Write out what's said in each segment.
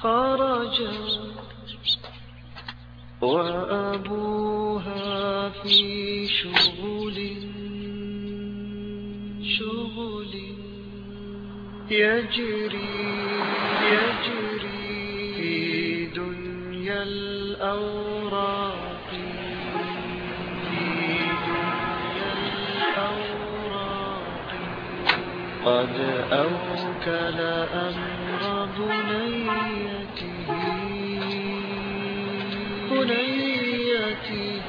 خرجا وأبوها في شغل شغل يجري قد أوكل أمر بنيته. بنيته.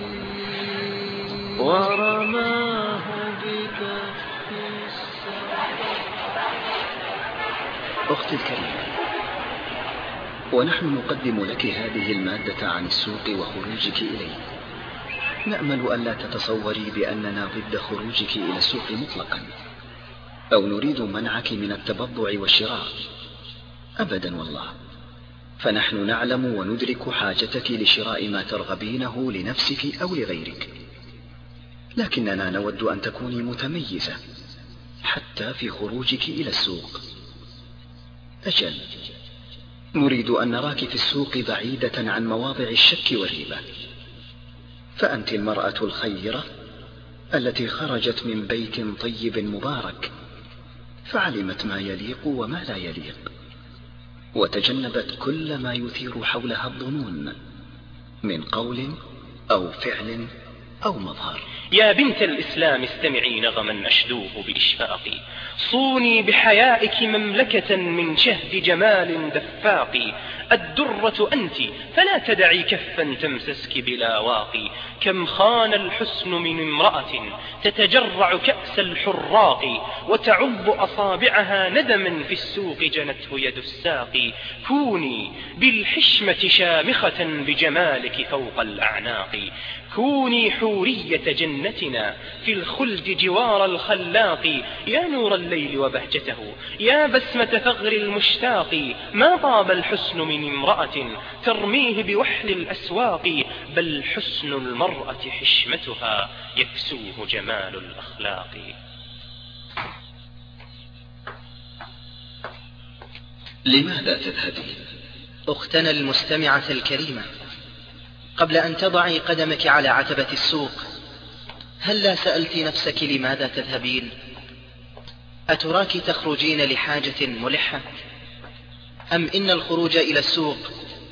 ورماه بكف أختي الكريمة ونحن نقدم لك هذه المادة عن السوق وخروجك إليه. نأمل ألا تتصوري بأننا ضد خروجك إلى السوق مطلقا. أو نريد منعك من التبضع والشراء. أبدا والله. فنحن نعلم وندرك حاجتك لشراء ما ترغبينه لنفسك أو لغيرك. لكننا نود أن تكوني متميزة حتى في خروجك إلى السوق. أجل. نريد أن نراك في السوق بعيدة عن مواضع الشك والريبة. فأنت المرأة الخيرة التي خرجت من بيت طيب مبارك فعلمت ما يليق وما لا يليق وتجنبت كل ما يثير حولها الظنون من قول أو فعل أو مظهر. يا بنت الإسلام استمعي نغما أشدوه بإشفاق صوني بحيائك مملكة من شهد جمال دفاق الدرة أنت فلا تدعي كفا تمسسك بلا واقي. كم خان الحسن من امرأة تتجرع كأس الحراق وتعض أصابعها ندما في السوق جنته يد الساق. كوني بالحشمة شامخة بجمالك فوق الأعناق. كوني حورية جنتنا في الخلد جوار الخلاق. يا نور الليل وبهجته يا بسمة ثغر المشتاق. ما طاب الحسن من امرأة ترميه بوحل الأسواق بل حسن المرأة حشمتها يكسوه جمال الأخلاق. لماذا تذهبين؟ أختنا المستمعة الكريمة قبل أن تضعي قدمك على عتبة السوق هل لا سألت نفسك لماذا تذهبين؟ أتراك تخرجين لحاجة ملحة؟ أم إن الخروج إلى السوق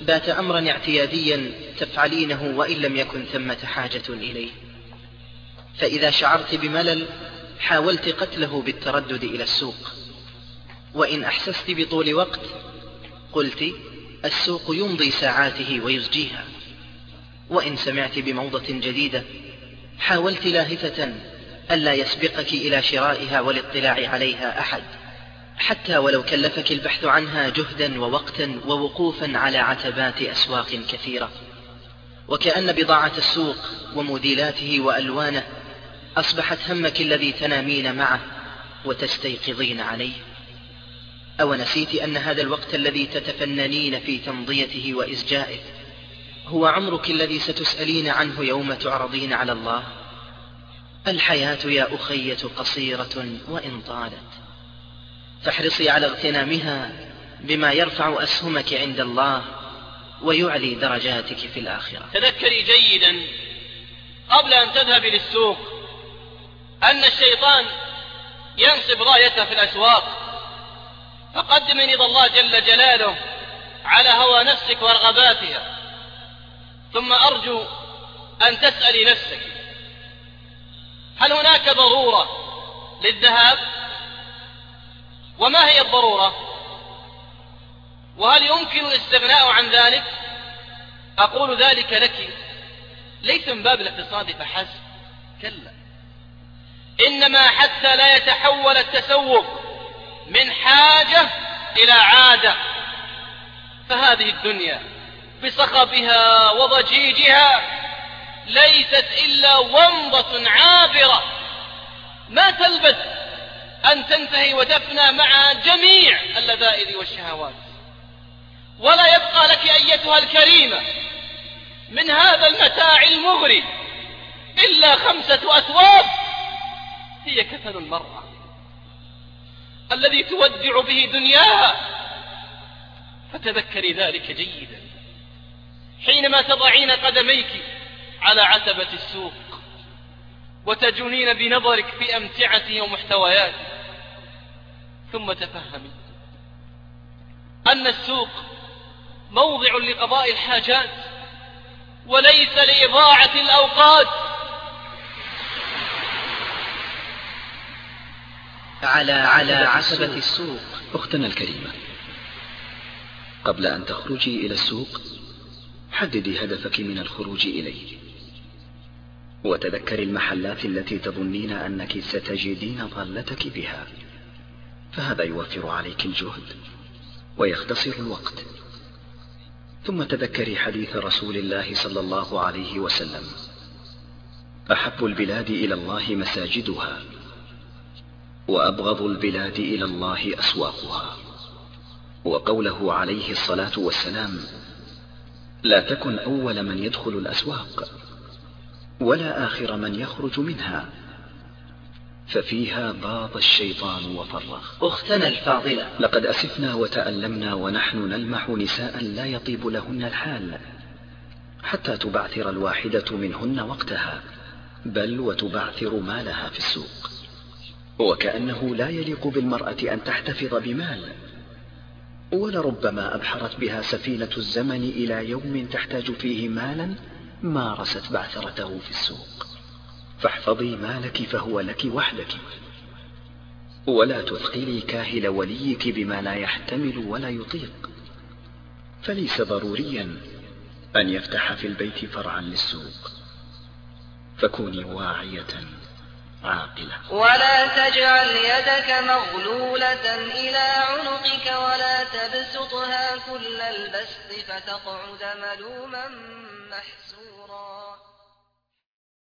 بات أمرا اعتياديا تفعلينه وإن لم يكن ثمة حاجة إليه. فإذا شعرت بملل حاولت قتله بالتردد إلى السوق. وإن أحسست بطول وقت قلت السوق يمضي ساعاته ويزجيها. وإن سمعت بموضة جديدة حاولت لاهثة ألا يسبقك إلى شرائها والاطلاع عليها أحد. حتى ولو كلفك البحث عنها جهدا ووقتا ووقوفا على عتبات أسواق كثيرة. وكأن بضاعة السوق وموديلاته وألوانه أصبحت همك الذي تنامين معه وتستيقظين عليه. أو نسيت أن هذا الوقت الذي تتفننين في تمضيته وإزجائه هو عمرك الذي ستسألين عنه يوم تعرضين على الله؟ الحياة يا أخية قصيرة وإن طالت. فاحرصي على اغتنامها بما يرفع أسهمك عند الله ويعلي درجاتك في الآخرة. تذكري جيدا قبل أن تذهبي للسوق أن الشيطان ينصب رايته في الأسواق. فقدمي رضا الله جل جلاله على هوى نفسك ورغباتها ثم أرجو أن تسألي نفسك هل هناك ضرورة للذهاب؟ وما هي الضرورة؟ وهل يمكن الاستغناء عن ذلك؟ أقول ذلك لك. ليس من باب الاقتصاد فحسب. كلا. إنما حتى لا يتحول التسوق من حاجة إلى عادة. فهذه الدنيا بصخبها وضجيجها ليست إلا ومضة عابرة. ما تلبث أن تنتهي وتفنى مع جميع اللذائذ والشهوات. ولا يبقى لك أيتها الكريمة من هذا المتاع المغري إلا خمسة أثواب هي كفن المرأة الذي تودع به دنياها. فتذكري ذلك جيدا حينما تضعين قدميك على عتبة السوق وتجنين بنظرك في أمتعته ومحتوياته ثم تفهمي أن السوق موضع لقضاء الحاجات وليس لإضاعة الأوقات. على على عتبة السوق. أختنا الكريمة قبل أن تخرجي إلى السوق حددي هدفك من الخروج إليه. وتذكري المحلات التي تظنين أنك ستجدين ضالتك بها. فهذا يوفر عليك الجهد ويختصر الوقت. ثم تذكري حديث رسول الله صلى الله عليه وسلم. أحب البلاد إلى الله مساجدها وأبغض البلاد إلى الله أسواقها. وقوله عليه الصلاة والسلام لا تكن أول من يدخل الأسواق ولا آخر من يخرج منها. ففيها باض الشيطان وفرغ أختنا الفاضلة. لقد أسفنا وتألمنا ونحن نلمح نساء لا يطيب لهن الحال حتى تبعثر الواحدة منهن وقتها بل وتبعثر مالها في السوق. وكأنه لا يليق بالمرأة أن تحتفظ بمال ولربما أبحرت بها سفينة الزمن إلى يوم تحتاج فيه مالا مارست بعثرته في السوق. فاحفظي مالك فهو لك وحدك. ولا تثقلي كاهل وليك بما لا يحتمل ولا يطيق. فليس ضروريا أن يفتح في البيت فرعا للسوق. فكوني واعية عاقلة. ولا تجعل يدك مغلولة إلى عنقك ولا تبسطها كل البسط فتقعد ملوما محسورا